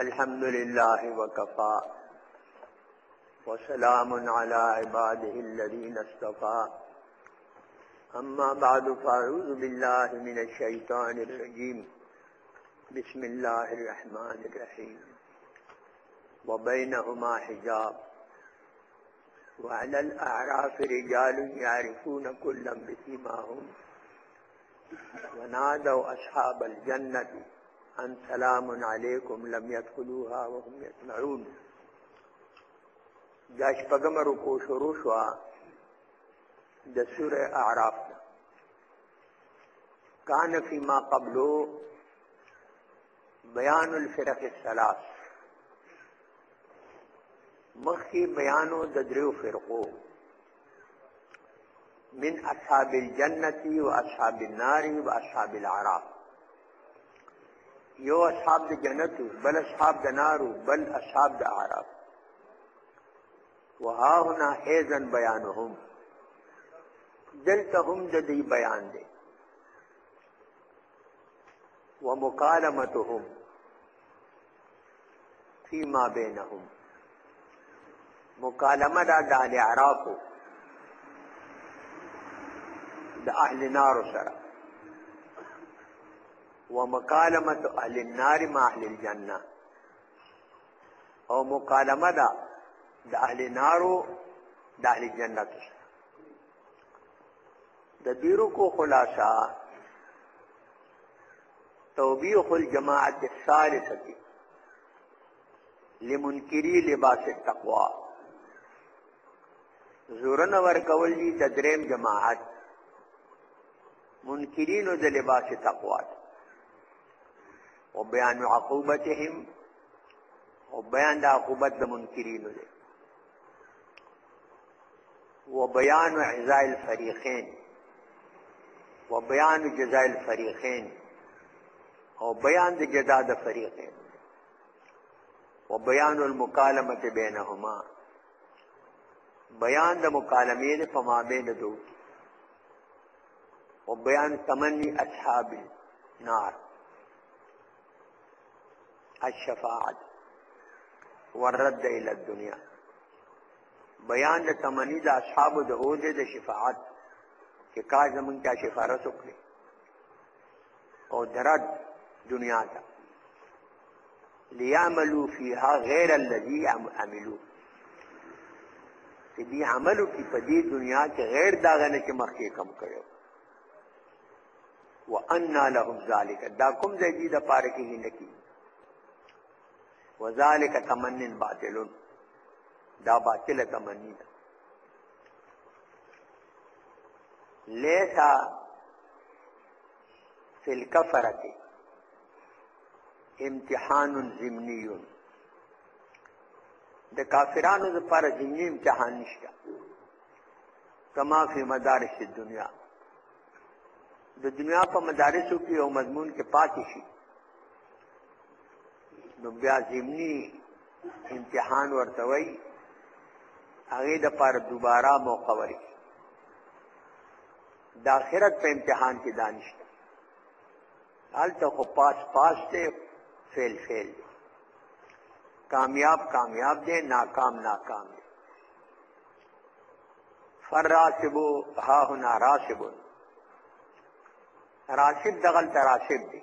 الحمد لله وكفى وسلام على عباده الذين اصطفى أما بعد فأعوذ بالله من الشيطان الرجيم بسم الله الرحمن الرحيم وبينهما حجاب وعلى الأعراف رجال يعرفون كلا بسيماهم ونادوا اصحاب الجنه ان سلام علیکم لم يدخلوها وهم يسمعون دا شپږم رکو شروع شو د سوره اعراف کان فی ما قبلو بیان الفرق الثلاث مخکې بیانو د دریو فرقو من اصحاب الجنت و اصحاب النار و اصحاب العراق یو اصحاب د جنت بل اصحاب د نار بل اصحاب د عراق وها هنا ايضا بيانهم دلته هم د دې بیان دی ومکالمتهم فيما بينهم مکالمه دا د اهل عراقو د اهل نار سره ومکالمه اهل النار مع اهل الجنه او مکالمه دا د اهل نارو د اهل جنت سره د بیرو کو خلاصہ توبیخ الجماعت الثالثه لمنکری لباس التقوا زورن ور کول دي د دریم جماعت منکرینو د لباس تقوا او بیان عقوبتهم او بیان د عقوبت د منکرینو دی وبيان عزاء الفريقين وبيان جزاء الفريقين او بيان د جزاء د فريقين وبيان المكالمه بينهما بيان د مکالمې د فما بین دو وبيان تمني اصحاب النار الشفاعت والرد الى الدنيا بیان د تمنی د اصحاب د هود د شفاعت چې کاش زمونږ چا شفارس وکړي او درد دنیا ته لیعملو فیها غیر الذی عملو چې دی عملو کې په دې دنیا کې غیر دا غنه چې مخکې کم کړو وان لهم ذلک دا کوم ځای دی د پاره کې نه کی وذالک تمنن باطلون دا باطل تمنی ده لیسا فی الکفرت امتحان زمنی د کافرانو لپاره زمنی امتحان نشته کما فی مدارس دنیا د دنیا په مدارسو کې یو مضمون کې پاتې شي نو بیا زمینی امتحان ورته وای هغه د پر دوباره موقع وري د آخرت په امتحان کې دانش حالته خو پاس پاس ته فیل فیل کامیاب کامیاب دے ناکام ناکام دے فر راسبو ها هنا راسبو راسب دغل تراسب دی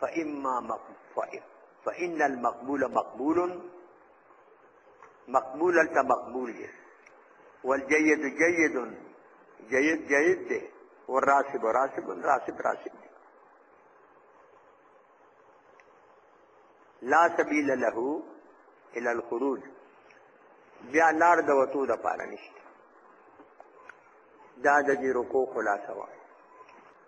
فإما مقبول فإن المقبول مقبول مقبول الته مقبول دی والجيد جيد جيد جيد دی والراسب راسب راسب راسب دی لا سبيل له الى الخروج بیا لار د وتو د پاره نشته دا د دې رکو خلاصه وه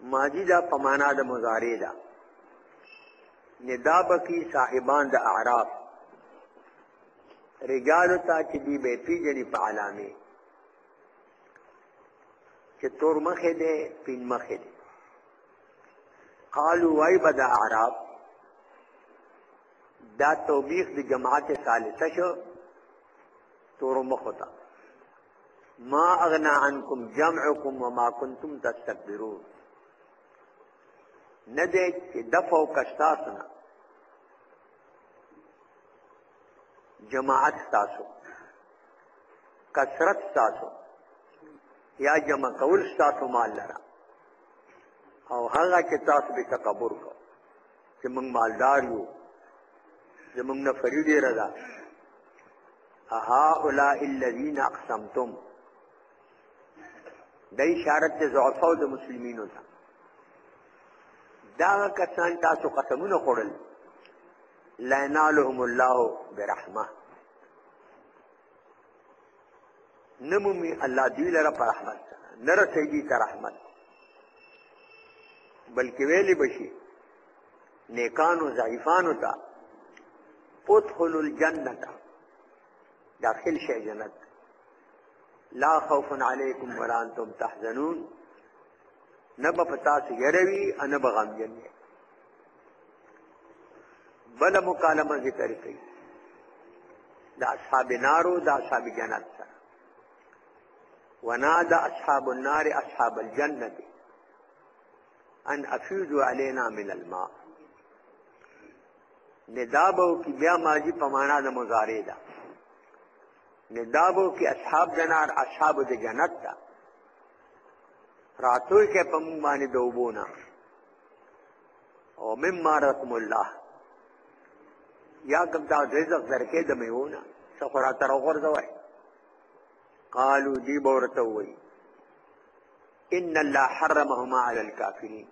ماضی دا په معنا د مضارع ده ندا بکی صاحبان د اعراف رجال تا چې دی به پیجنې په علامه چې تور مخه ده پین مخه ده قالوا وای بد اعراب دا توبیخ د جماعت ثالثه شو تور مخه ما اغنا عنکم جمعکم وما کنتم تستكبرون نه دې چې دفع او کشتاسنا جماعت تاسو کثرت تاسو یا جمع کول تاسو مال لرا او هغه چې تاسو به تکبر کو چې موږ مالدار یو زموږ نه فری ډیره ده هؤلاء الذين اقسمتم د اشارت د ضعف او د مسلمانینو ته دا کسان تاسو قسمونه خوړل لا ينالهم الله برحمه نمومی الله دوی لره پر رحمت نه رسېږي تر رحمت بلکې ویلې بشي نیکانو ضعیفانو ته ادخلوا الجنه داخل شي جنت لا خوف علیکم ولا انتم تحزنون نه به پتا سي يروي ان به غم جن بل مکالمه ذکر کوي دا اصحاب نارو دا اصحاب جنت سره ونادى اصحاب النار اصحاب الجنه ان افیضوا علينا من الماء ندابو کی بیا ماضی په معنا د مضارع ده ندابو کی اصحاب د نار اصحاب د جنت ده راتوي کې په مونږ باندې دوبونه او مما رحم الله یا کوم دا رزق درکې د میونه سخرا تر غورځوي قالو دی بورته وي ان الله حرمهما على الكافرين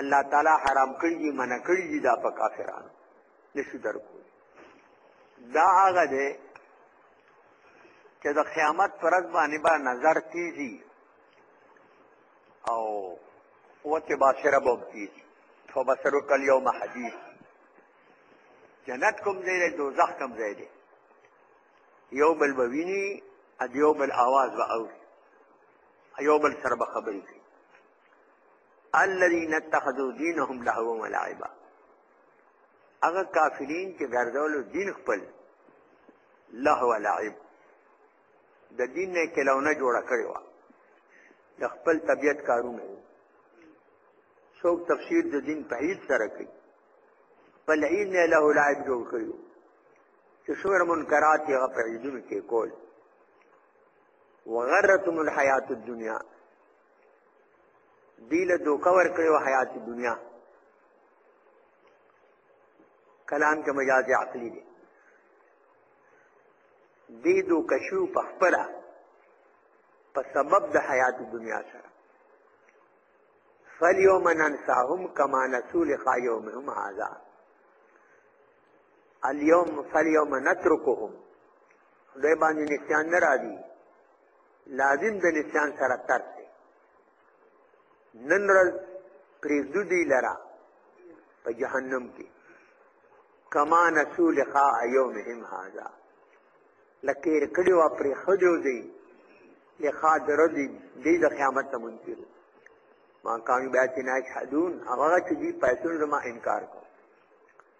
الله تعالی حرام کړی دی منع کړی دی دا په کافرانو نشو درکو دا هغه دی چې د قیامت پر ورځ باندې به نظر کیږي او وته باشره به کیږي فبصرو کل یوم حدیث جنت کوم ځای دی دوزخ کوم ځای دی یو بل به ویني د یو بل اواز به اوري یو بل سره به خبرې کوي الذين اتخذوا دينهم لهوا ولعبا هغه کافرین چې ګرځولو دین خپل لهو لعب د دین نه کلونه جوړه کړې وه د خپل طبیعت کارونه وو څوک تفسیر د دین په هیڅ سره کوي خپل عید نه لهو لعب جوړ کړی وو چې څومره منکرات یې هغه په عیدونو کې کول وغرتم الحیات الدنیا دیل دوکه ورکړی و حیات دنیا کلام کې مجاز عقلی دی دې دو کشو په خپل په سبب د حیات دنیا سره فلیوم ننساهم کما نسو لقا یومهم هذا الیوم فلیوم نترکهم دوی باندې نسیان نه راځي لازم د نسیان سره ترک نن ورځ پرېږدو دوی لره په جهنم کې کما نسو لقاء یومهم هذا لکه یې کړي وه پرېښودی و دوی لقاء د ورځې دوی د قیامت ته منکر ما کانو بیا چې نه یشهدون هغه چې دوی پیسو زما انکار کړو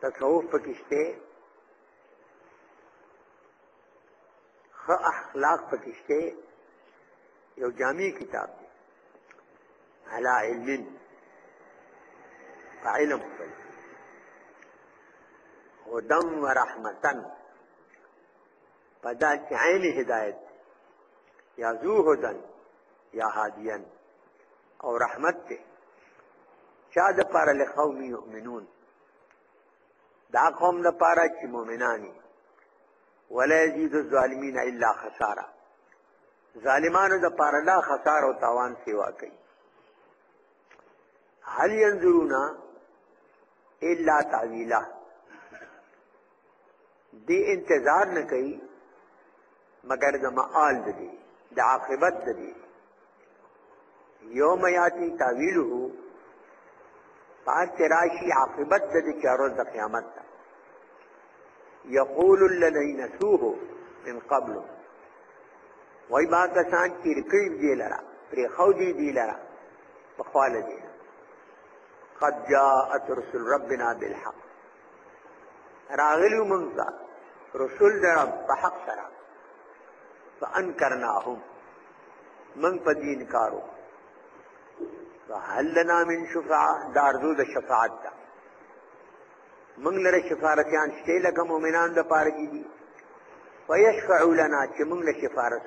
تصوف پکې شته ښه اخلاق پکې شته یو جامع کتاب دی علا علم په علم سره هدم ورحمتن په دا کې عین هدایت یا ذو هدن یا هادیان او رحمت ته چا د پاره له قوم یؤمنون دا قوم د پاره چې مؤمنانی ولا یزيد الظالمین الا خساره ظالمانو د پاره لا خساره او تاوان سیوا کوي هل ينظرون الا تعویلا دی انتظار نه کوي مگر د معال د دی د عاقبت د دی یوم یاتی تعویله پاک راشی عاقبت د دی چارو د قیامت تا یقول الذین نسوه من قبل وای با کسان چې رکړي دی لرا پرې خو دی دی لرا پخوا له دې قد جاءت رسل ربنا بالحق راغلو مونږ ته رسول د رب په حق سره فانکرناهم من په دې انکار فهل لنا من شفاعه دا ارزو د شفاعت ده موږ لره شفارتیان شته لکه مؤمنان د پاره دي ويشفع لنا چې موږ له شفارت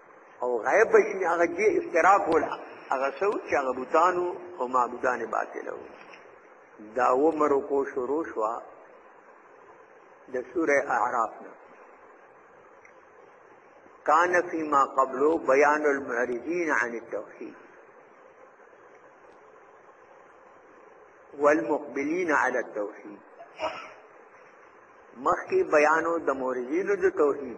او غیب به شي هغه دې افترا کوله هغه څه چې هغه بوتانو او معبودانې باطله وو دا عمر رکو شروع شوه د سوره اعراف نه کان فيما قبل بيان المعرضين عن التوحيد والمقبلين على التوحيد مخکې بیانو د مورزینو د توحید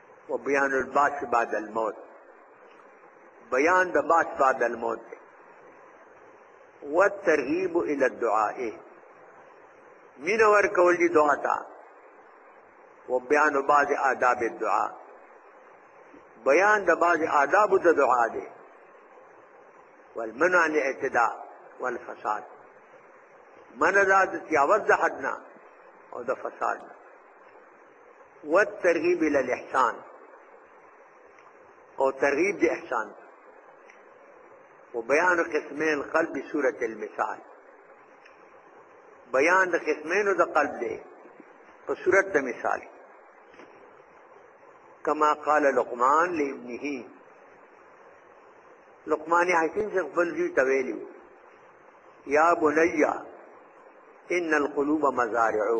و بیان الباس بعد الموت بیان د باس بعد الموت دی والترغیب الى الدعاء مين ور کول دي دعا ته و بیان بعض آداب الدعاء بیان د بعض آداب د دعا دي والمنع عن الاعتداء والفساد من ذات تیاوت د حدنا او د فساد والترغیب الى الاحسان او ترغیب د احسان وبيان قسمين القلب سورة المثال بیان د قسمینو د قلب دی په صورت د مثال کما قال لقمان لابنه لقمان حکیم سے خپل دی تویلی یا بنیا ان القلوب مزارعو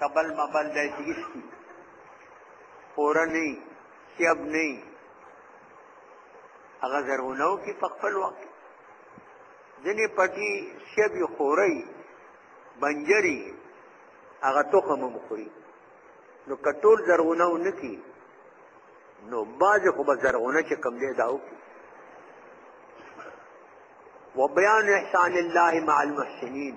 کبل مبل د هیڅ پوره نه سیب نه هغه زرغونو کې په خپل وخت ځنې پټي سیب خوري بنجري هغه تخم هم خوري نو کټول زرغونو نه کی نو باز خو به زرغونه چې کم دی داو کی وبيان احسان الله مع المحسنين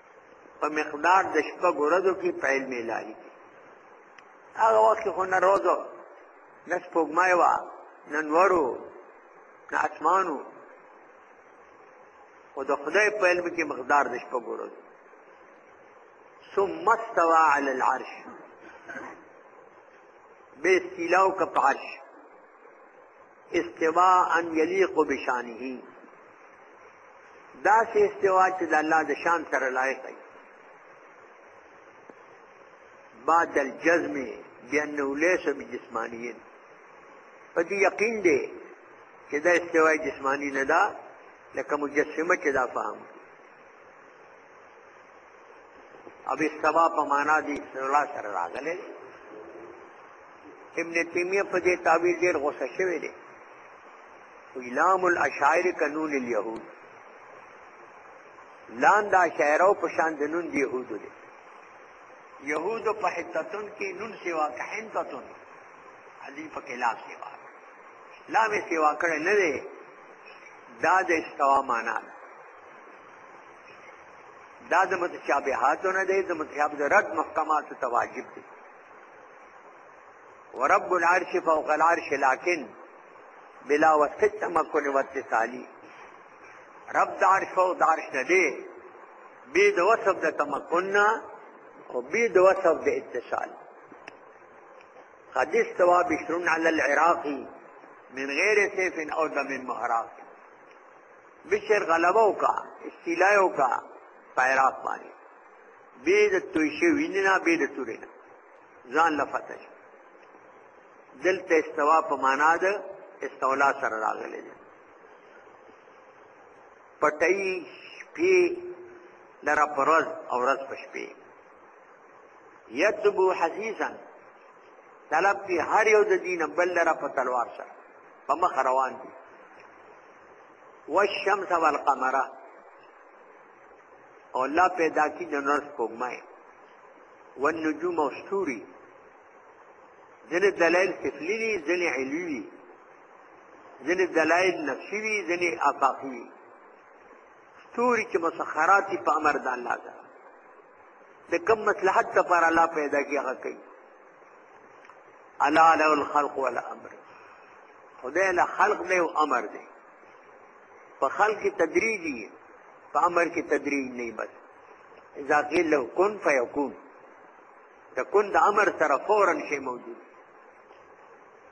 په مقدار د شپږ ورځو کې په علم الهي کې هغه وخت خو نه روزو نه سپوږمۍ وه نه نورو نه اسمانو خو د خدای په علم کې مقدار د شپږ ورځو ثم استوى على العرش به استیلاو کپ عرش استواء ان یلیق بشانه دا سه استوا چې د الله د شان سره لایق دی بعد الجزم بانه ليس بجسماني په دې یقین دی چې دا استوا جسمانی نه ده لکه مجسمه چې دا فهم اب استوا په معنا دی استولا سره راغلی ابن تیمیه په دې تعبیر ډیر غوسه شوی دی اعلام الاشاعر قانون اليهود لان دا شاعرو په شان د نون دی يهود دي يهود په حتتون کې نون سیوا کهنتتون علی په کلام سیوا لا به سیوا کړه نه دا د استوا معنا ده دا د متشابهاتو نه دی د متشاب د رد محکمات ته واجب دی ورب العرش فوق العرش لكن بلا وسط تمکن و اتصالی رب د عرش فوق د عرش نه دی بی د وصف د تمکن نه او بی د وصف د اتصال حدیث توا بشرون علی العراقی من غیر سیف او دم محراق بشر غلبه وکا استیلا وکا پیراس باندې به د توی شي ویننا به د تورې نه ځان لفته شي دلته استوا په معنا ده استولا سره راغلی دی پټي شپې لرا پرز او رز پشپې یتبو حسیسا طلب کی هر یو د دین بل لرا په تلوار سره په مخ روان دي والشمس والقمر او الله پیدا کی د نور سپوږمۍ والنجوم او ستوري ځینې دلایل کفلي دي ځینې علوي دي ځینې دلایل نفسي دي ځینې آفاقي دي ستوري چې مسخرات په امر د الله ده د کم مصلحت لپاره الله پیدا کی هغه کوي الا له الخلق والامر خدای له خلق دی او امر دی په خلق کې تدریجي په امر کې تدریج نه بس اذا قيل له كن فيكون تكون د امر سره فورا شی موجود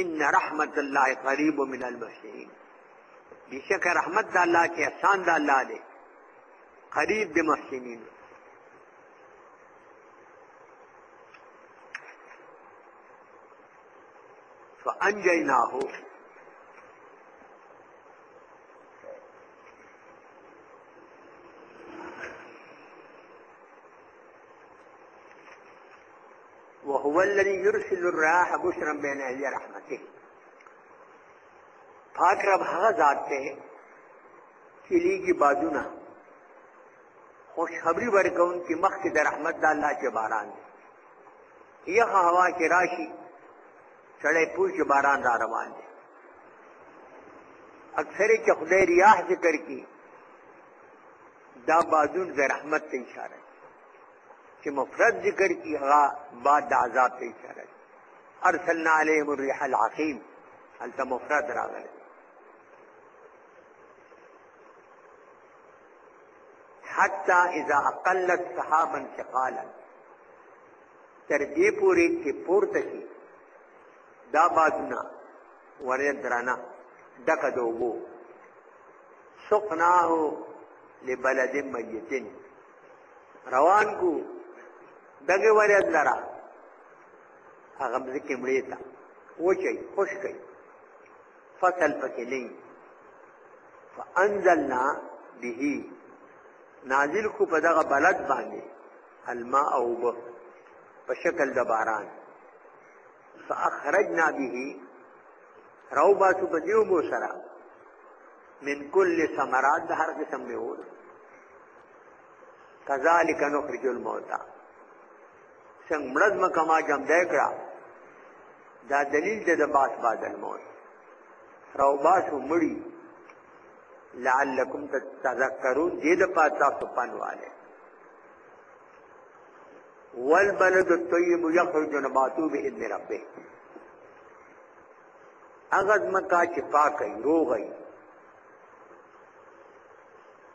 ان رحمت الله قریب من المحسنین بیشک رحمت د الله چې احسان د الله دی قریب د محسنین فانجیناه وهو الذي يرسل الرياح بشرا بين يدي رحمته پاک رب هغه ذات دی چې لیږي بادونه خوشخبری ورکون کې مخکې د رحمت د الله چې باران دی یخ هوا کې راشي سړی پوه چې باران را روان دی اکثرې چې خدای ریاح ذکر کی دا بادون د رحمت ته اشاره چې مفرد ذکر کی هغه بعد د عذاب ته اشاره ده ارسلنا عليهم الريح العقيم هلته مفرد راغلی حتى اذا اقلت صحابا ثقالا تر دې پورې چې پورته شي دا بادونه ورې درانه دغه دوبو سقناه لبلد ميتين روان کو دغه ورځ لرا هغه ځکه مړی تا وچي خوش کړي فصل پکې نه فانزلنا به نازل کو په دغه بلد باندې الماء او به په شکل د باران فاخرجنا به راو باسو په دیو بو سره من کل ثمرات د هر قسم میوه کذالک نخرج الموتى څنګه مرز مکه ما جام دی کړه دا دلیل دی د باس بعد الموت راو باسو مړی لعلکم تتذکرون دې د پاتا سپانواله والبلد الطيب يخرج نباته باذن ربه اغاز مکا چې پاکي روغي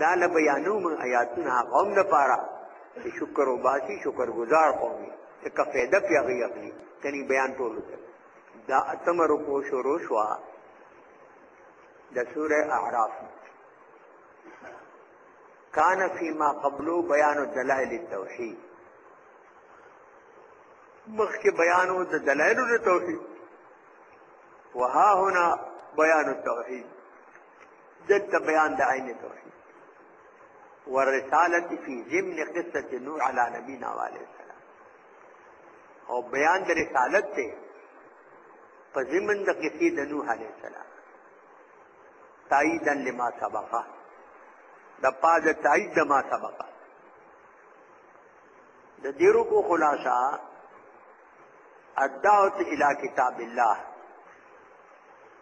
دا نه بیانو من آیاتونه قوم لپاره چې شکر او باسي شکر گزار قومي چې کا فائدہ پیغی اخلي کني بیان ټول دا اتم رکو شروع شو د سوره اعراف کان فيما قبلو بیان دلائل التوحید مخکې بیانو د دلائل التوحید وها هنا بیان التوحید دلته بیان د عین توحید والرسالة فی ضمن قصة نوح علی نبینا علیہ السلام او بیان د رسالت ته په ضمن د قصې د نوح علیہ السلام تاییدا لما سبقه د پاز تایید د ما سبقه د دیرو کو خلاصہ الدعوت الى کتاب الله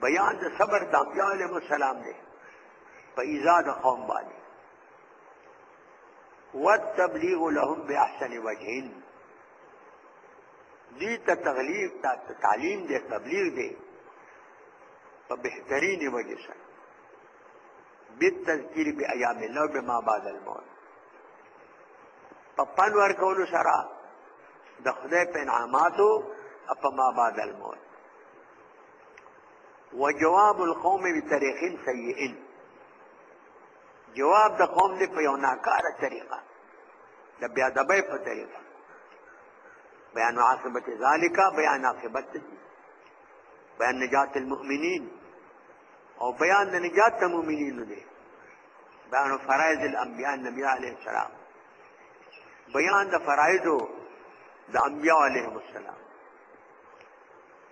بیان د صبر د انبیاء علیهم السلام دی په ایزا د قوم باندې والتبلیغ لهم باحسن وجهین دی ته تغلیب تا تعلیم دی تبلیغ دی په بهترین وجه سره بالتذکیر بایام الله بما بعد الموت په پن ورکول سره د خدای په انعاماتو په ما بعد الموت وجواب القوم بطريق سيئ جواب د قوم دی په یو ناکاره طریقه د بیا دبې په طریقه بیان عاقبت ذالک بیان عاقبت بیان نجات المؤمنین او بیان د نجات د مؤمنین دی بیان فرائض الانبیاء نبی علیہ السلام بیان د فرائض د انبیاء علیہ السلام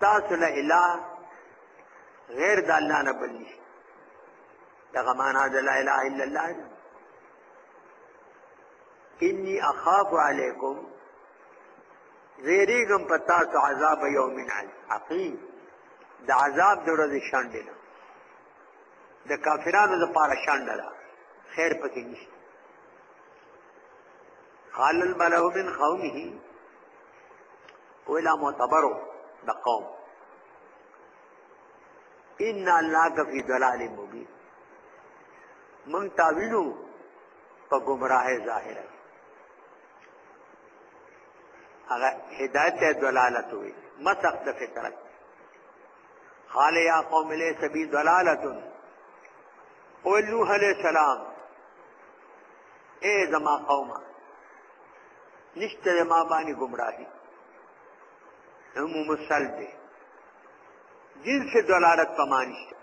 تاسو له اله غیر د الله نه بل نشته دغه معنا د لا اله الا الله ده انی اخاف علیکم زیریګم په تاسو عذاب یوم عقیم د عذاب د ورځې شانډې نه د کافرانو لپاره شانډه ده خیر پکې نشته قال الملأ من قومه ولا معتبرو د قوم ان الله فی ضلال مبین من تاویلو په گمراه ظاهر هغه هدایت دلالت وي مسخ د فطرت قال یا قوم له سبی دلالتن او نوح علیہ السلام اے زما قومه نشته ما باندې گمراهي هم مسل دی جنس دلالت په معنی شته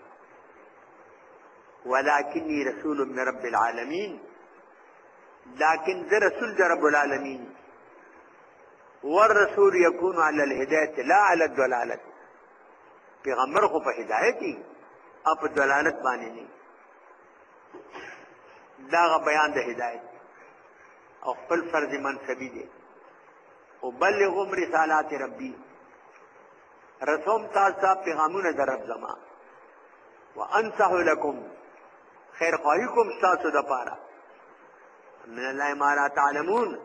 ولکنی رسول من رب العالمین لكن ذا رسول ذا رب العالمين والرسول يكون على الهداية لا على الدلالة پیغمبر خو په هدایت او په دلالت باندې نه داغه بیان د هدایت او خپل فرض منصبی دی او بلغم رسالات ربی رسوم تاسو پیغامونه در رب زما وانصح لكم خیر خواهی کوم تاسو د پاره من الله ما لا تعلمون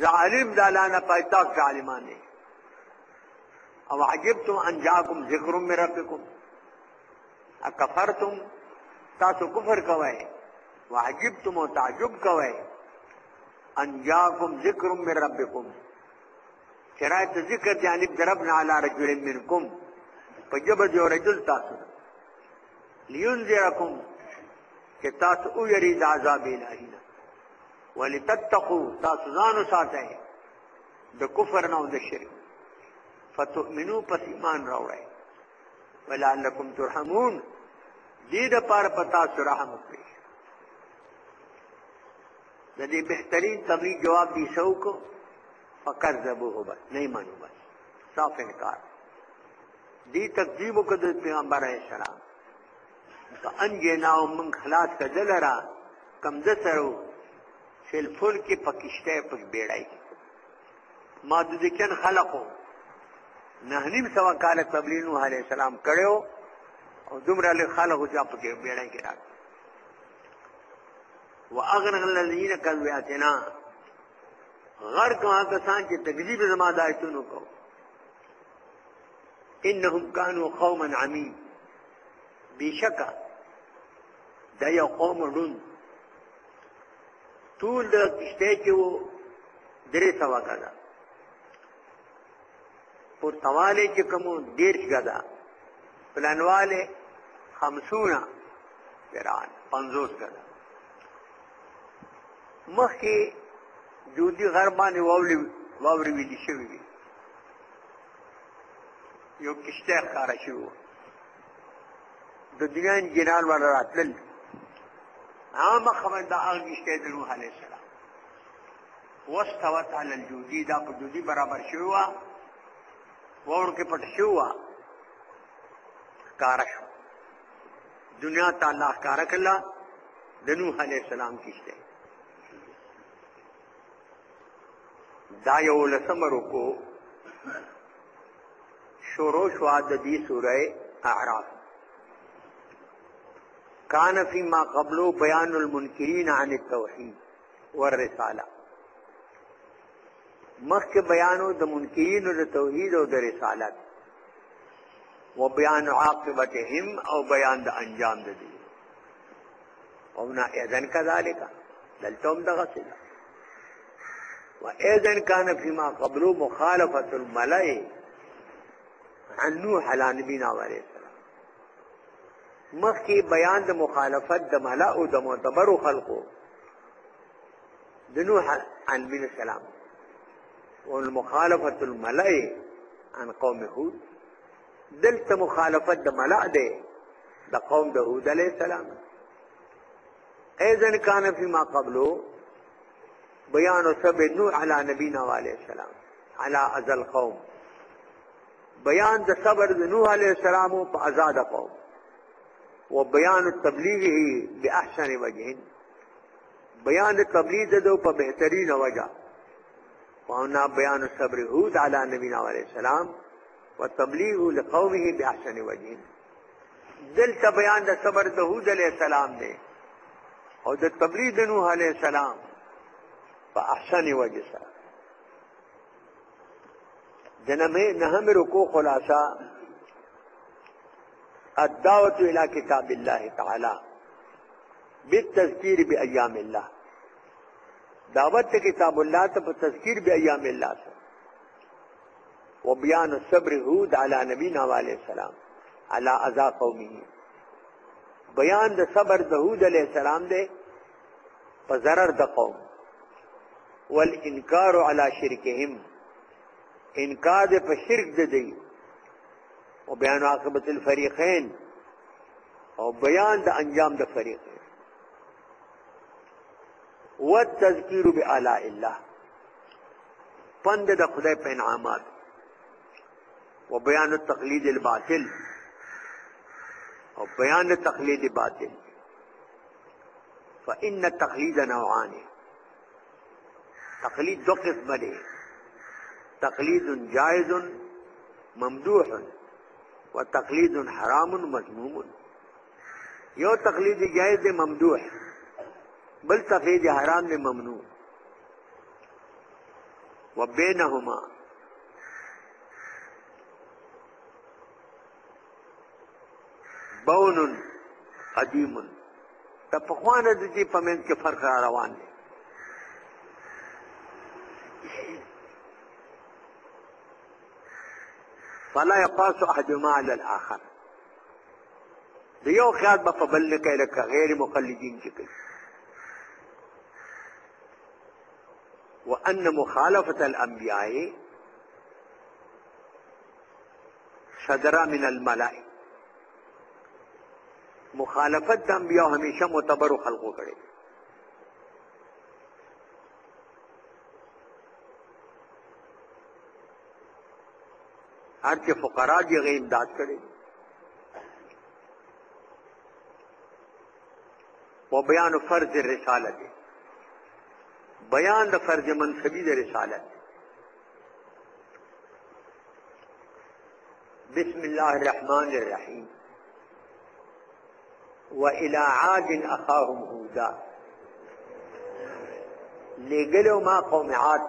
ظالم د الله نه پاتاک ظالمان دي او عجبتم ان جاءكم ذکر من ربكم اکفرتم تاسو کفر کوئ وعجبتم او تعجب کوئ ان جاءکم ذکر من ربکم چرای ته ذکر جانب دربنا علی رجل منکم په جبه جو رجل تاسو لینذرکم چې تاسو او یری د عذاب الهی نه ولتتقوا تاسو ځان ساتئ د کفر نه او د شرک فتؤمنو پس ایمان راوړئ ولعلکم ترحمون دې د پاره پتا سره رحم وکړي د دې بهترین طبي جواب دی شو کو فقط زبو هو بس نه مانو بس صاف انکار دی تکذیب کو د پیغمبر علیہ السلام فانجینا من خلاص کدل را کم د سرو فل فل کې پکشته پک بیړای ما د دې کین خلقو نه نیم سوا کال تبلیغ نوح علی السلام کړو او دومره له خلقو چې په کې بیړې کې راځي واغرق الذين كانوا ياتنا غرق هغه کسان چې تکذیب زما د آیتونو کو انهم كانوا قوما عمين بشکا دا یو قوم ډون طول د کشته چې وو درې سوا غدا او تواله چې کوم دیرش غدا پلانواله 50 ګران 50 ګران مخکې جودي غر باندې واولې واورې ویلې شوې یو کشته ښکارا شوی د دنیا انجینر ور راتلل عامه خبر دا هغه نشته د نوح علیه السلام واستوت علی الجودی دا په جودی برابر شو وا ور کې پټ شو وا کار شو دنیا ته الله کار کړل د نوح علیه السلام کیشته دا یو لسم رکو شروع شو د دې سوره اعراف کان فی ما قبلو بیان المنکرین عن التوحید والرساله مخکې بیانو د منکرین د توحید او د رسالت و بیان عاقبتهم او بیان د انجام د دې او نه اذن کذالک دلته هم دغه څه و اذن کان فيما قبل مخالفه الملئ عن نوح على نبينا عليه السلام مخکې بیان د مخالفت د ملأ او د معتبر خلقو د نوح عن نبي السلام والمخالفه الملئ عن قوم هود دلته مخالفت د ملأ دی د قوم د هود علیه السلام ایزن کان فی ما قبلو بیان و سب نوح علی نبینا علیہ السلام علی ازل قوم بیان د صبر د نوح علیہ السلام په آزاد قوم و بیان تبلیغه باحسن وجه بیان د تبلیغ د په بهترین وجه او نا بیان صبر هود علی نبینا علیہ السلام وتبلیغ لقومه باحسن وجه دلته بیان د صبر د هود علی السلام دی او د تبلیغ د نوح علی السلام په احسن وجه سره جنمه نهم رکو خلاصہ الدعوت الى کتاب الله تعالی بالتذکیر بایام الله دعوت کتاب الله ته په تذکیر بایام الله سره وبيان الصبر هود على نبينا عليه السلام على اذا قومه بیان د صبر د هود علیہ السلام دی په zarar د قوم والانکار علی شرکهم انکار د په شرک د دی او بیان عاقبت الفریقین او بیان د انجام د فریقین والتذکیر بآلاء الله پند د خدای په انعامات و بیان التقلید الباطل او بیان تقلید باطل فإن التقلید نوعان تقلید دو قسم دی تقلید جائز ممدوح و تقلید حرام مذموم یو تقلید جائز دی ممدوح بل تقلید حرام دی ممنوع وبینهما بون قدیم ته په خوانه د دې په منځ کې فرق را روان دی فلا يقاس احدهما على الاخر د یو خیال به په بل نه کوي لکه غیر مقلدین چې کوي وأن مخالفة الأنبياء صدر من الملائکه مخالفت د انبیاء همیشه معتبر خلقو کړي هر چې فقرا دي غي امداد کړي و بیان فرض الرساله دي بیان د فرض منصبی د رساله دي بسم الله الرحمن الرحيم وإلى عاد أخاهم هودا لګلو ما قوم عاد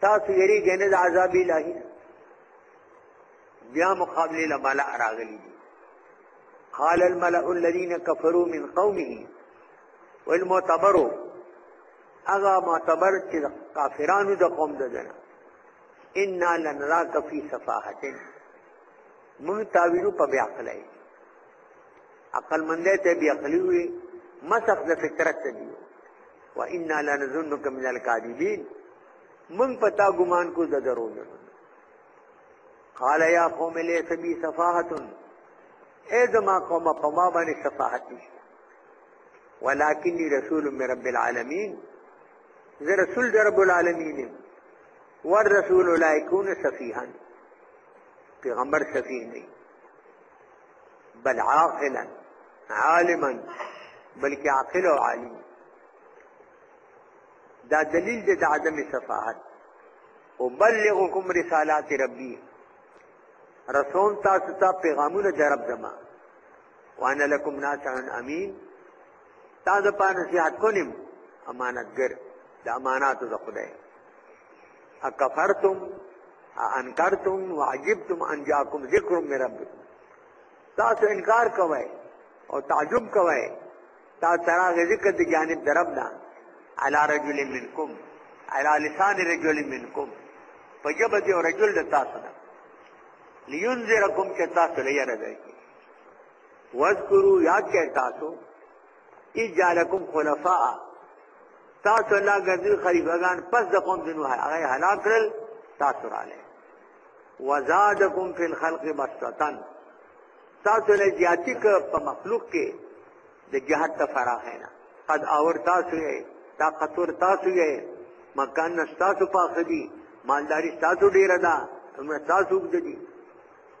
تاسو یری ګنه د عذاب الهی بیا مقابله لملا راغلی دي قال الملأ الذين كفروا من قومه والمعتبروا اغا معتبر چې کافرانو د قوم ددنه ان لنراك في سفاهه مون تاویلو په بیا خلای عقل مندې ته بیا خلی وي مسخ د فطرت ته دی و انا لنظنک من الكاذبین من پتا ګمان کو د درو نه قال یا قوم لیس بی صفاحت اے زما قوم په ما باندې صفاحت نشته ولکنی رسول من رب العالمین زه رسول در رب العالمین ور رسول لا یکون صفیحا پیغمبر صفیح نه بل عاقلا عالما بلکې عاقل او عالم دا دلیل دی د عدم صفاحت وبلغکم رسالات ربی رسول تاسو ته پیغامونه د رب زما وانا لکم ناصح امین تاسو په نصیحت کولم امانتګر د اماناتو د خدای اکفرتم انکرتم وعجبتم ان جاکم ذکر من ربکم تاسو انکار کوئ او تعجب کوئ تا تراغ ذکر دی جانب دربنا علی رجل منکم علی لسان رجل منکم فجب دی رجل د تاسو نه لینذرکم چې تاسو لري راځي واذکروا یاد کړئ تاسو اجالکم خلفاء تاسو الله ګرځي خلیفګان پس د قوم دینو هغه هلاک کړل تاسو رااله وزادکم فی الخلق بسطتن تاسو له زیاتی ک په مخلوق کې د جهاد ته فراخینا قد اور تاسو یې طاقتور تاسو یې مکان نستاسو پاخدي مالداری تاسو ډیر ده امر تاسو وګدي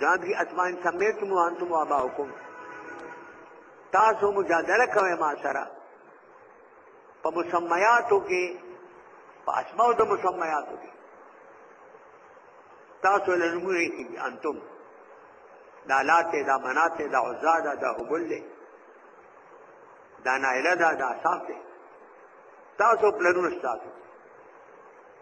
جان کی اسمان سمیتم وانتم واباؤکم تاسو مجادله کوي ما سره په مسمیاتو کې په اسماء د مسمیاتو کې تاسو له نومونه کې انتم دا لاته دا مناته دا عزا دا دا هبل دی دا نایله دا دا اصاف دی تاسو پلرونه ستاسو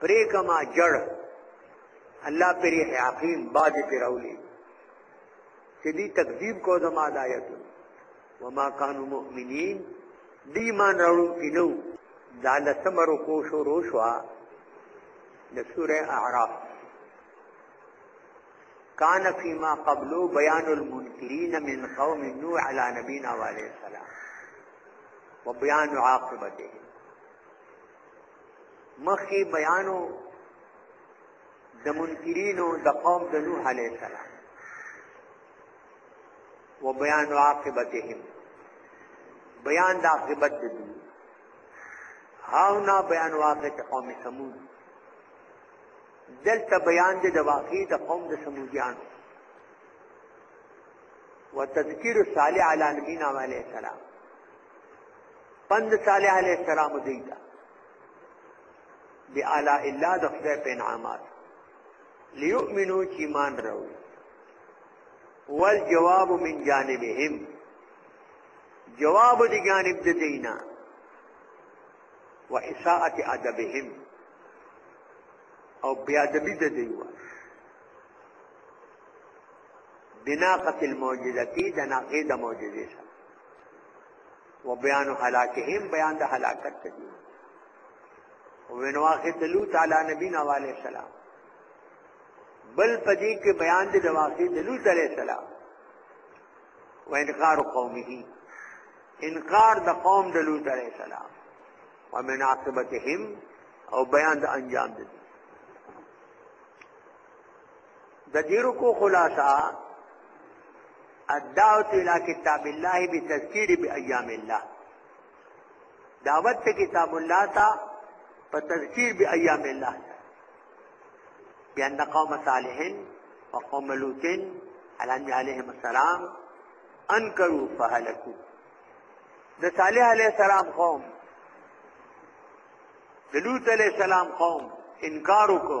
پریکما جړ الله پر حقیم باج پراولی چې دې تکذیب کو زما د آیتو وما كانوا مؤمنین دی مان راوړو کینو دا لسمرو کو شروع شو د سوره اعراف کان فيما قبلو بیان المنکرین من قوم نوح علی نبینا علیہ السلام وبيان عاقبته مخکې بیانو د منکرینو د قوم د نوح علی السلام و بیان عاقبتهم بیان د عاقبت د دوی هاونا بیان واقع د قوم سمود دلته بیان د واقع د قوم د سمودیانو وتذکیر صالح علی نبینا علیہ السلام پند صالح علیه السلام دیتا بی آلاء الله د خدای په انعامات لیؤمنو چې ایمان راوړي والجواب من جانبهم جواب دی جانب د دینا و اساءت ادبهم او بیا ادبی د دیوا بناقه المعجزه کی د ناقه د معجزه سره و بیان هلاکهم بیان د هلاکت دی وینو اخی دلو تعالی نبی نو علیہ السلام بل پدی کې بیان دی د واقع دلو تعالی السلام و انکار قومه انکار د قوم دلو تعالی السلام و من عاقبتهم او بیان د انجام دی د دې رکو خلاصه الدعوت الى کتاب الله بتذکیر بایام الله دعوت ته کتاب الله تا په تذکیر بایام الله بان قوم صالح وقوم لوط على عليهم السلام انکروا فهلكوا د صالح علیہ السلام قوم د لوط علیہ السلام قوم انکار وکړ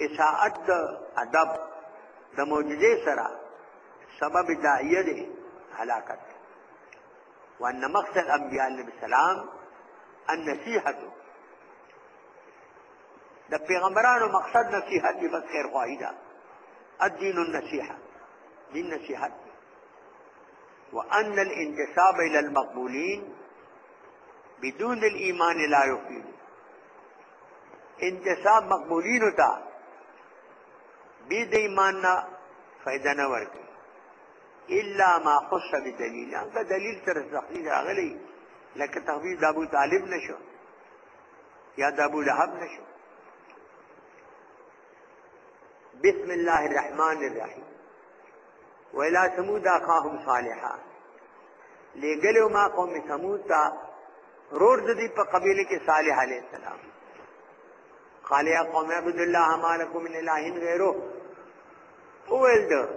اساعت د ادب د معجزې سره سبب داعیه دی هلاکت وان مقصد انبیاء علیهم السلام النصیحه د پیغمبرانو مقصد نصیحت دی بس خیر خواهی ده الدین النصیحه دین نصیحت وان الانتساب الى المقبولین بدون الايمان لا يفيد انتساب مقبولینو ته بی د ایمان نه فائدہ نه ورکړي الا ما خص بدلیل هغه دلیل تر ځخی راغلی لکه تحویل د ابو طالب نشو یا د ابو لهب نشو بسم الله الرحمن الرحیم ویلا سمود اخاهم صالحا لګلو ما قوم سمود تا رور د دې په قبيله کې صالح عليه السلام قال يا قوم عبد الله ما لكم من اله غيره اول ده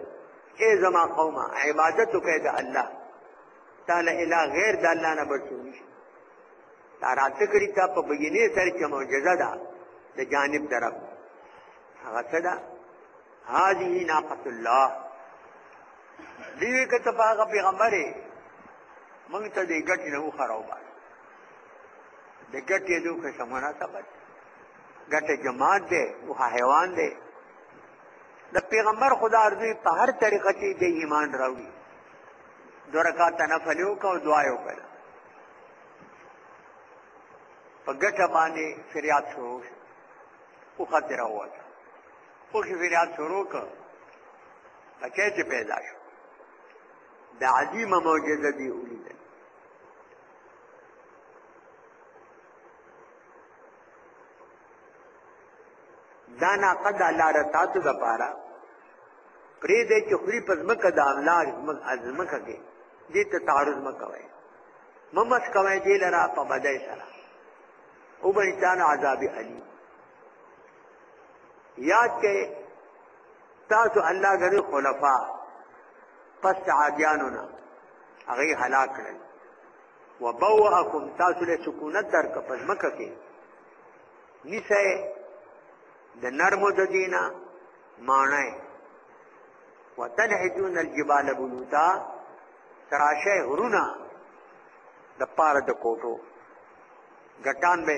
اے زما قومه عبادت کوي د الله تعالی اله غیر د الله نه بچو دا راته کړی تا په بینه سره چې معجزه ده د جانب درب هغه څه ده هذه ناقۃ الله دی کته هغه پیغمبره مونږ ته دې ګټ نه وخروبا د ګټې دوه څه مناسبه ګټه جماعت ده او حیوان ده د پیغمبر خدا ارزوی په هر طریقه چې د ایمان راوړي دو رکعات نفل وکاو دعا وکړه په ګټه باندې فریاد شروع شو او خاطر راووت خو چې فریاد شروع کړ بچی چې پیدا شو د عظیمه معجزه دې ولیده دا ناقه د الله رتاتو د پاره پرې دې چې خوري په ځمکه د املاک ځمکه کې دې ته تعرض مکوئ ممس کوي دی لرا په بدای سره او بنی تعالی عذاب علی یاد کې تاسو الله غني خلفا پس عادیانو نه هغه هلاک کړل وبوأکم تاسو له سکونت درک په مکه کې نشه د نرمو د دینا مانای وتنحتون الجبال بيوتا تراشه غرونه د پاره د کوټو ګټان به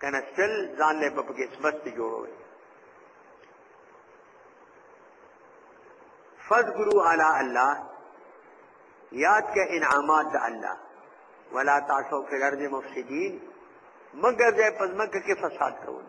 کنستل ځان له په کې سمست جوړوي فذكروا على الله یاد کې انعامات د الله ولا تعثوا في الارض مفسدين مگر دې پزمک کې فساد کوي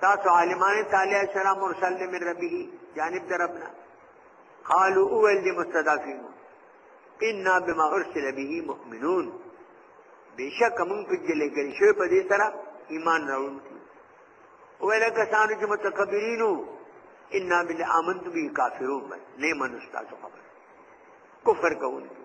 تاسو عالمان تعالی شرع مرسل من ربه جانب دربنا قالوا اول دي مستضعفين انا بما ارسل به مؤمنون بشک من په جلې ګل شوی په دې سره ایمان راوړونکي ویل کسانو چې متکبرینو انا بل امنت به کافرون بس نه منستا څه خبر کفر کوونکي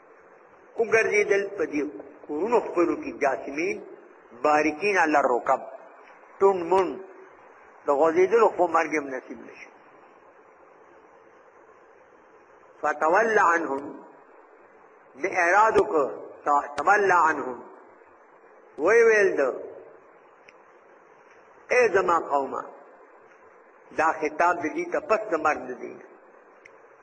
وګرځیدل په دې کورونو خپلو کې جاسمین باریکین الله رکب ټون مون د غوزیدلو خو مرګ هم نصیب نشي فتول عنهم د اعراض کو تول عنهم وی ویل دو اے زما قومه دا خطاب د دې ته پس د مرګ دی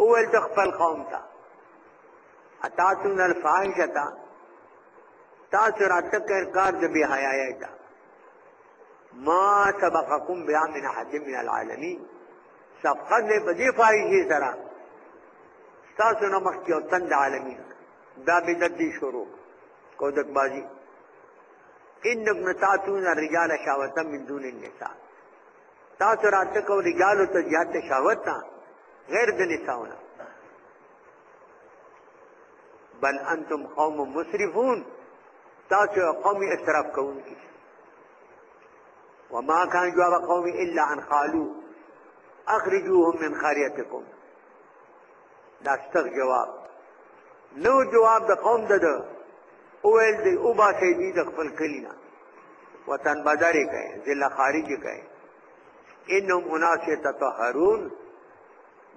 اول ته خپل قوم ته اتاتون الفاحشتا تاسو را تکر کار د بی حیاي تا ما سبقکم بیا من حد من العالمین سبقت نه بدی فاحشې سره تاسو نه مخکې او تند عالمین دا بدعت شروع کودک بازی انکم تاتون الرجال شاوتا من دون النساء تاسو راته کو رجالو ته زیات شهوت تا غیر د نساونه بل انتم قوم مسرفون تاسو قوم اسراف کوونکي وما كان جواب قوم الا ان قالوا اخرجوهم من قريتكم دا ستغ جواب نو جواب د قوم د ده اویل دی او با سیدی د خپل کلی نه وطن بداری کئے ضلع خارجی کئے انم اناس تطهرون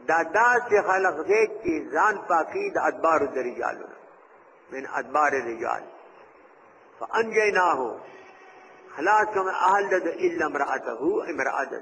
دا داسې خلق دی چې ځان پاکي د ادبار د رجالو من ادبار رجال فانجیناه خلاص کوم اهل د الا امراته امراته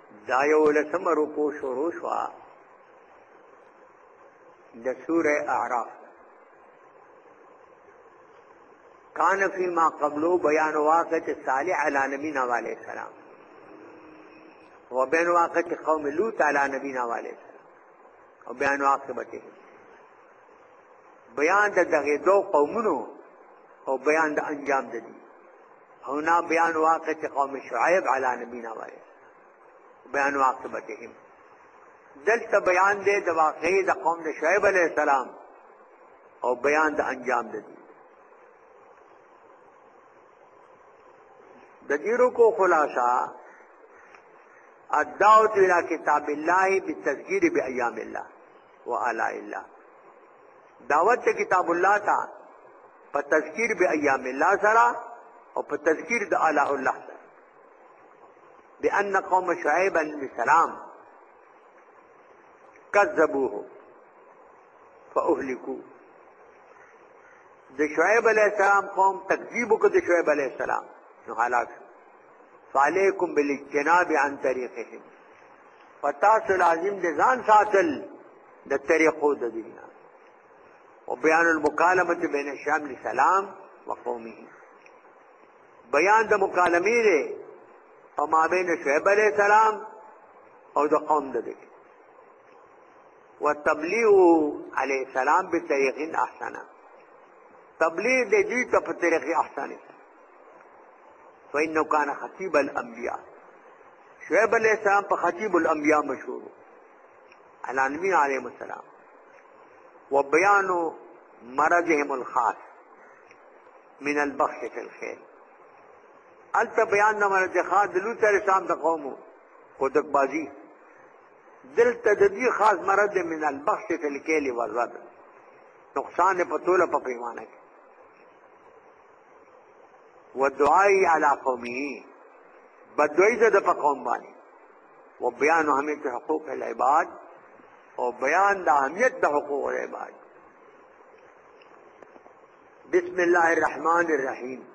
دا یو لسمه رکو شروع شوه د سوره اعراف کان فی ما قبلو بیان واقع چې صالح علی نبینا علیہ السلام و بیان واقع چې قوم لوط علی نبینا علیہ السلام او بیان واقع بته بیان د دغه دو قومونو او بیان د انجام د دي او نا بیان واقع چې قوم شعیب علی نبینا وایي بیان واقع بتهم دلته بیان دی د واقعې د قوم د شعیب علی السلام او بیان د انجام د دي د دیرو کو خلاصہ الدعوت الى کتاب الله بالتذکیر بایام الله و اعلی الله دعوت کتاب الله تا په تذکیر به ایام الله سره او په تذکیر د اعلی الله سره بان قوم شعیب علیہ السلام کذبوه فاهلكوا د شعیب علیہ السلام قوم تکذیب وکړ د شعیب علیہ السلام نو هلاک فعليكم بالاجتناب عن طريقهم پتا سو لازم دي ځان ساتل د طریقو د دنیا او بیان المکالمه بین الشام لسلام وقومه بیان د مکالمې دی او ما بین شعیب علیہ السلام او د قوم د دی وتبلیغ علیہ السلام بطریق احسنه تبلیغ د دوی ته په طریق احسنه فإنه كان خطيب الأنبياء شعیب علیہ السلام په خطیب الانبیاء مشهور الانبیاء علیهم السلام وبيان مرضهم الخاص من البخش في الخير الت بیان د مرض خاص د لوط علیہ السلام د قومو خودک بازی دلته د دې خاص مرض من البخش في الكيل والرد نقصان په توله په پیمانه کې و دعای علی قومی بدوی د په قوم باندې و بیان اهمیت حقوق العباد او بیان د اهمیت د حقوق العباد بسم الله الرحمن الرحیم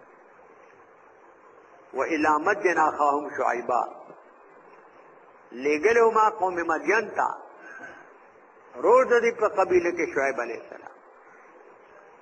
و الی مدین اخاهم شعیبا لګلو ما قوم مدین تا روز دې په قبیله کې شعیب علیه السلام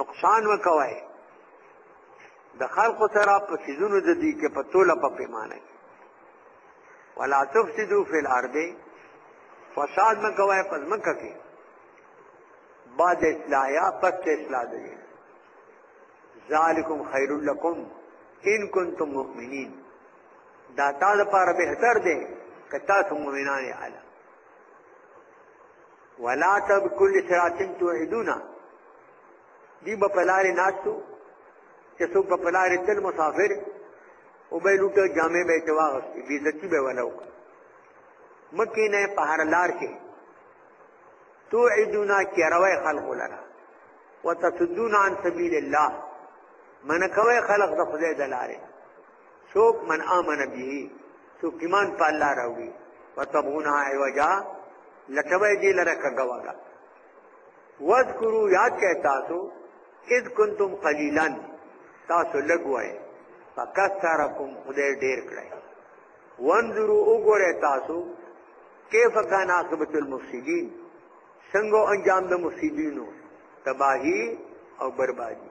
نقصان وکوي د خلق سره په سيزونو د دې کې په توله په پیمانه کې ولا تفسدو فی الارض فساد نه کوي په ځمکه کې بعد اصلاح یا پس اصلاح دی ذالکم خیر لکم ان کنتم مؤمنین دا تعالی لپاره بهتر دی که تاسو مؤمنان اعلی ولا تب کل سراتن توعدون دی به پلارې ناستو چې څوک به پلارې تل مسافر او به لوټه جامې به ته واغستې بې عزتي به ولا وکړه مکې نه په هر لار کې توعدون چې روي خلق لرا وتصدون عن سبيل الله من کوي خلق د خدای د لارې څوک من آمن به څوک ایمان په الله راوړي وتبغونها عوجا لټوي دې لره کګوالا واذکروا یاد کړئ تاسو اذ کنتم قلیلا تاسو لګوي فکثرکم خدای ډیر کړی وانظروا وګوره تاسو کیف کان عاقبت المفسدين څنګه انجام د مفسدینو تباہی او بربادی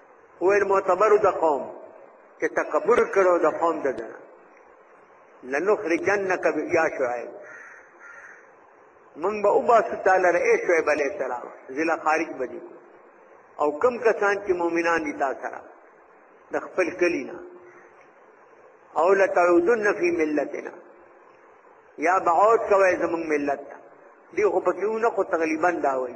ویل معتبر د قوم چې تکبر کړو د قوم د دنه لنخرجنک یا شعیب من به وباسو تعالی رئیس شعیب علیہ السلام ضلع خارج بدی او کم کسان چې مؤمنان دي تا سره د خپل کلی نه او لتعودن فی ملتنا یا بعود کوي زمون ملت دی خو پکې نه خو تقریبا دا وایي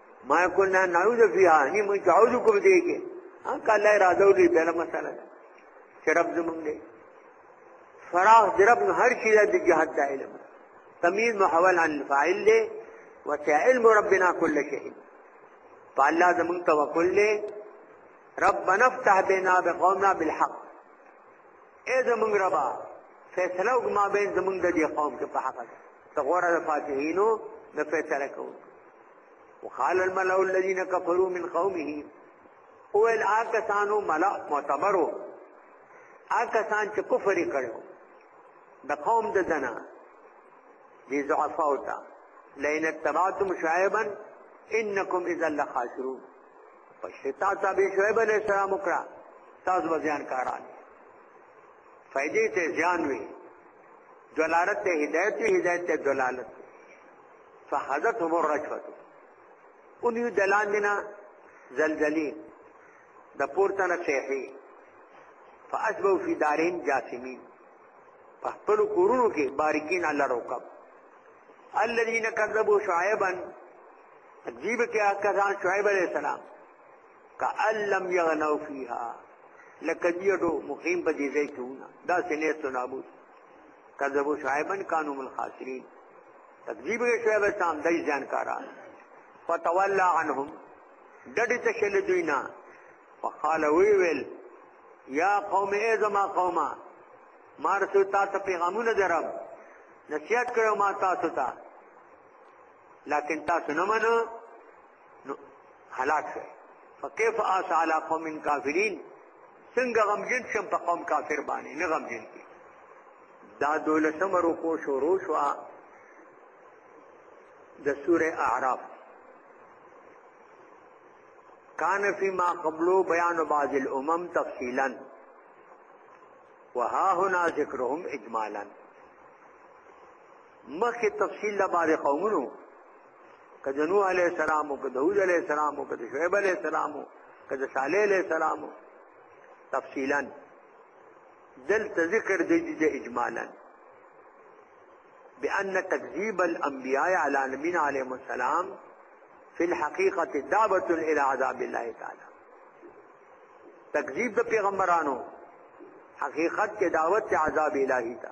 ما كنا نعوذ فيها ني مونږ تعوذ کوم دې کې ها کله اراده ولې بل مسله چې رب زمونږ دې فراغ دې رب هر شي د جهاد د علم تمیز محول عن الفاعل دې وسع علم ربنا كل شيء فالله زمونږ توکل دې ربنا افتح بنا بقومنا بالحق اے زمونږ ربا فیصله وکړه ما بین زمونږ د دې قوم کې په حق ده ته غوره د فاتحینو د فیصله کوو وقال الملأ الذين كفروا من قومه او ال آکسانو ملأ معتبرو آکسان چې کفر کړو د قوم د زنا دي ضعفاء تا لئن اتبعتم شعيبا انكم اذا لخاسرون پښتا ته به شعیب علیہ السلام وکړه تاسو به ځان کاران فائدې ته ځان وي دلالت ته هدایت وي هدایت ته دلالت فحضت هم الرجفت اونیو دلان دینا زلزلی د پورته نه صحیح فاسبو فی دارین جاسمین په خپل کورونو کې باریکین الله رکب الذين كذبوا شعيبا عجیب کیا کسان شعیب علیہ السلام کا لم یغنو فیها لکه دیډو مقیم په دې ځای کې ونه دا سینې ته نابود کذبوا شعیبا کانوا من الخاسرین تکذیب کې شعیب اسلام دای ځان کارا فتولى عنهم ډډې ته شل دوینا وقال وی ویل یا قوم ای زما قوما مارسو تا ته پیغامونه درم نصیحت کړو ما تاسو ته لكن تاسو نه منو نو هلاک شئ فكيف آس على قوم كافرين څنګه غمجن شم په قوم کافر باندې نه غمجن کی دا دولسم رکو شروع شو د سوره اعراف کان فی ما قبلو بیان بعض الامم تفصیلا وها هنا ذکرهم اجمالا مخکې تفصیل له بعضې قومونو که د نوح علیه السلام او که د هود علیه السلام او که د شعیب علیه السلام او که د صالح علیه السلام تفصیلا دلته ذکر دی د اجمالا بأن تكذيب الأنبياء على نبينا عليهم السلام في الحقيقة دعوة إلى عذاب الله تعالى تكذيب د پیغمبرانو حقیقت کې دعوت عذاب الهی ته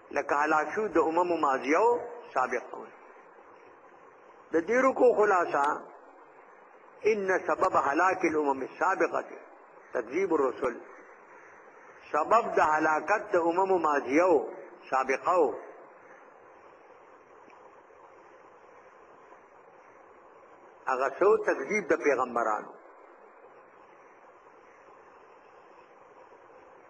لکه هلاک شو د امم ماضیه او سابقه وي د دې رکو خلاصه ان سبب هلاك الامم السابقه تكذيب الرسل سبب د هلاکت د امم ماضیو سابقو هغه سو تکذیب د پیغمبرانو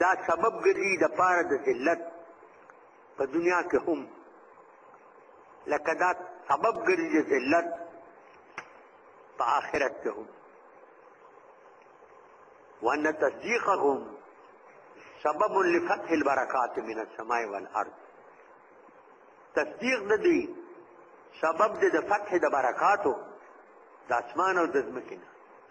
دا سبب ګرځي د پاره د ذلت په دنیا کې هم لکه دا سبب ګرځي د ذلت په آخرت کې هم وان تصدیقهم سبب لفتح البرکات من السماء والارض تصدیق د دې سبب د فتح د برکاتو د اسمان او د ځمکې نه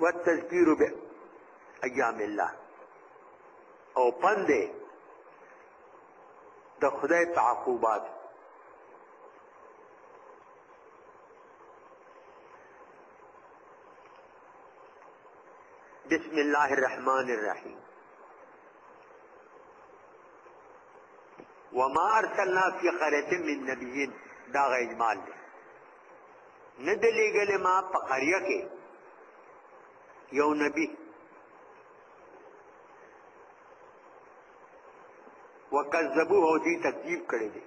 والتذکیر به ایام الله او پندې د خدای په عقوبات بسم الله الرحمن الرحیم وما ارسلنا في قريه من نبيين دا غير مال نه د لېږلې ما په قریه کې یو نبی وکذبوه او دوی تکذیب کړی دی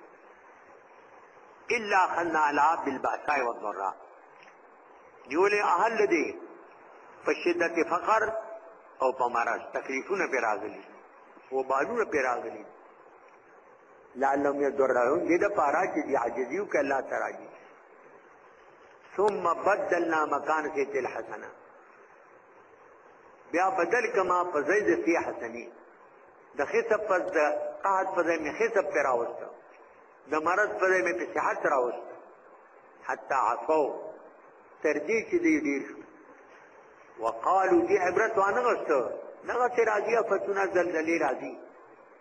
الا خلنا علا بالباساء والضراء نیولې اهل دی په شدت فقر او په مرض تکلیفونه پې راغلي و بالونه پې راغلي لعلهم يضرعون دې د پاره چې دی عاجزي وکړي الله تعالی ثم بدلنا مکان کې تل حسنه بیا بدل کما په ځای د سی حسنی د خصب پر د قحط پر ځای می خصب پر راوست د مرض پر ځای می په صحت راوست حتا عفو تر دې چې دې ډیر شو وقالو دې عبرت وانه غوښته دغه چې راځي افتونه زلزلې راځي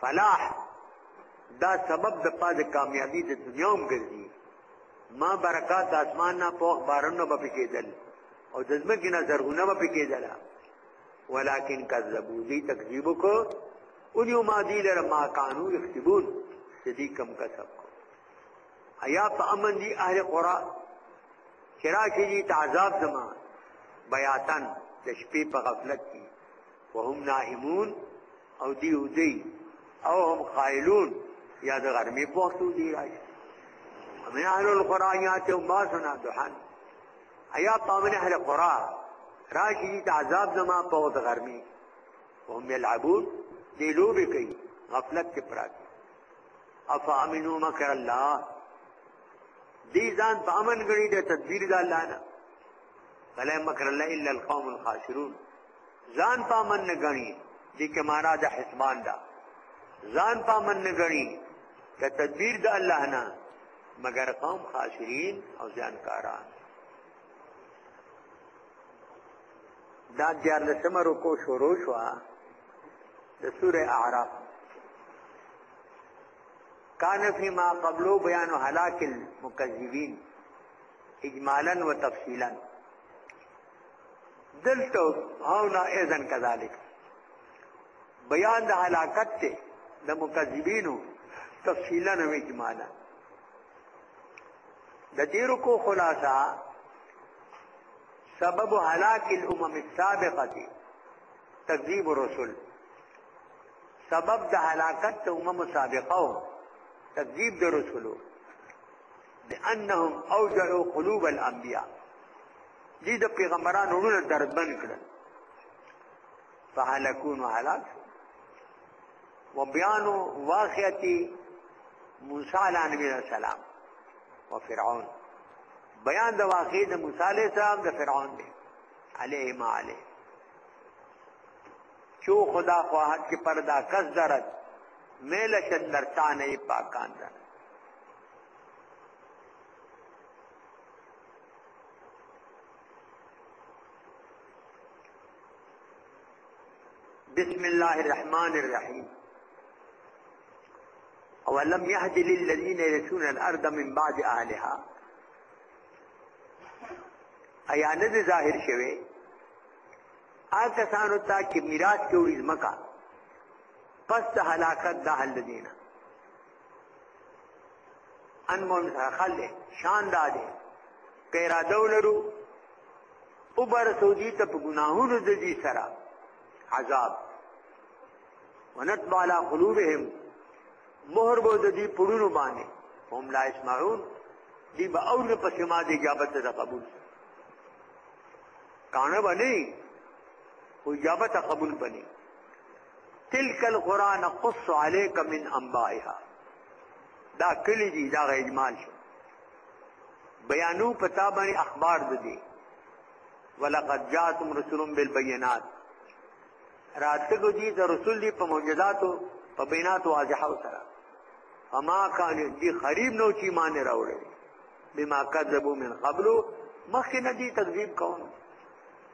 فلاح دا سبب د پاز کامیابی د دنیا هم ګرځي ما برکات د اسمان نه پوخ بارنو به کېدل او د ځمکې نه زرغونه به کېدل ولکن کذبو دې تکذیب کو او یو ما دی لره ما کانو یکسبون سدی کم کسب کو ایا په امن دی اهل قرا چرا کې دي تعذاب زما بیاتن د شپې په غفلت کې وهم نائمون او دی او دی او هم قائلون یا د غرمې په وخت دی راځي من اهل القران یاته ما سنا دحن ایا پامن اهل قران راشي د عذاب زما په وخت غرمې وهم يلعبون دی لوبي کوي غفلت کې پراته افامنو مکر الله دی ځان په امن غړي د تدبیر د الله نه فلا مکر الله الا القوم الخاسرون ځان پامن نه غني د کمانا د حسبان دا ځان پامن نه غني د تدبیر د الله نه مگر قوم خاشرین او ځانکاران دا دیار لسمه رکو شروع شو د سوره اعراف کان فی ما قبلو بیان هلاک المکذبین اجمالا و تفصیلا دلته او نه اذن کذالک بیان د هلاکت ته د مکذبینو تفصیلا او اجمالا د دې رکو خلاصہ سبب هلاك الامم السابقه تکذیب الرسل سبب د هلاکت امم سابقه تکذیب د رسولو بانهم اوجعوا قلوب الانبیاء دې د پیغمبرانو ورونه دردمن کړل فهلكون هلاك وبيان واقعه موسی علیه السلام او فرعون بیان د واقعې د موسی علیه السلام د فرعون دی علیه ما علیه چو خدا خواهد کې پردا کس درد میل شندر تانه پاکان درد بسم الله الرحمن الرحيم ولم يهد للذين يرثون الارض من بعد اهلها ایا نه دي ظاهر شوه آکه سانو تا کې میراث کې وړي مکا پس د هلاکت د حل دینه ان مون سره خل دی شان دا دی که اراده ولرو وبرسو دي ته په ګناهونو د دې سره عذاب ونتبع على قلوبهم مهر به د دې پړونو باندې هم لا اسمعون دی به اور په سما د اجابت ته قبول کانه باندې خو اجابت قبول بني تلک القرى نقص عليك من انبائها دا کلی دی دا اجمال شو بیانو پتا باندې اخبار د دې ولقد جاءتم رسول بالبينات راتګو دي د رسول دی په معجزاتو په بینات واضحه سره اما کان دي غریب نو چې مان راوړي بما کذبوا من قبل مخکې نه دي تکذیب کوم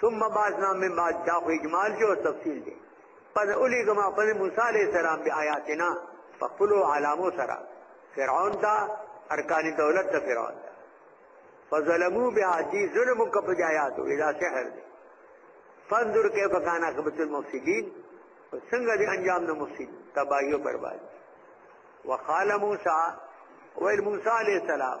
ثم بعثنا من بعد دا خو اجمال دی او تفصیل دی پس اولی کما پس موسی علیہ السلام بی آیاتنا فقلو علامو سرا فرعون تا ارکان دولت تا فرعون تا فظلمو بی آتی ظلم کپ جایاتو اذا سحر دی فانظر کیف کانا قبط المفسدین سنگا دی انجام دا مفسد تباہی و برباد وقال موسی ویل موسی علیہ السلام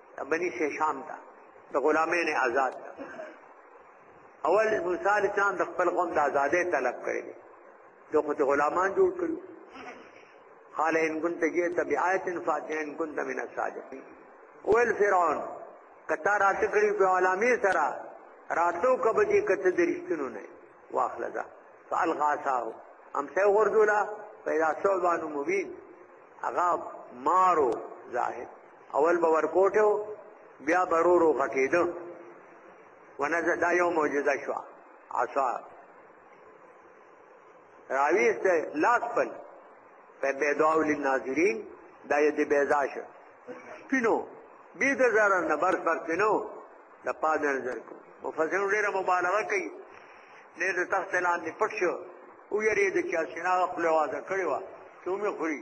بنی سے شام تا د غلامین آزاد تا اول موسی علیہ السلام د خپل قوم د آزادې طلب کړی دی دوی خو غلامان جوړ کړو قال ان كنت جئت بآية فاتح ان كنت من الصادقين اول فرعون کتا رات کړی په عالمي سره راتو کبدي کته درشتونو نه واخلدا فالغاساه ام سه غردولا پیدا سوبانو مبین اغا مارو ظاهر اول به ورکوټو بیا به رو رو خکېده ونزه دا یو معجزه شوه عصا راویست لاس پل په بیداو للناظرین دا یې د بیضا شو سپینو بې د زره نه برس برس سپینو د پا د نظر کو مفسرین ډېره مبالغه کوي ډېر د تخت لاندې پټ شو ویرېده چې سینا خپل وازه کړې وه چې ومې خوري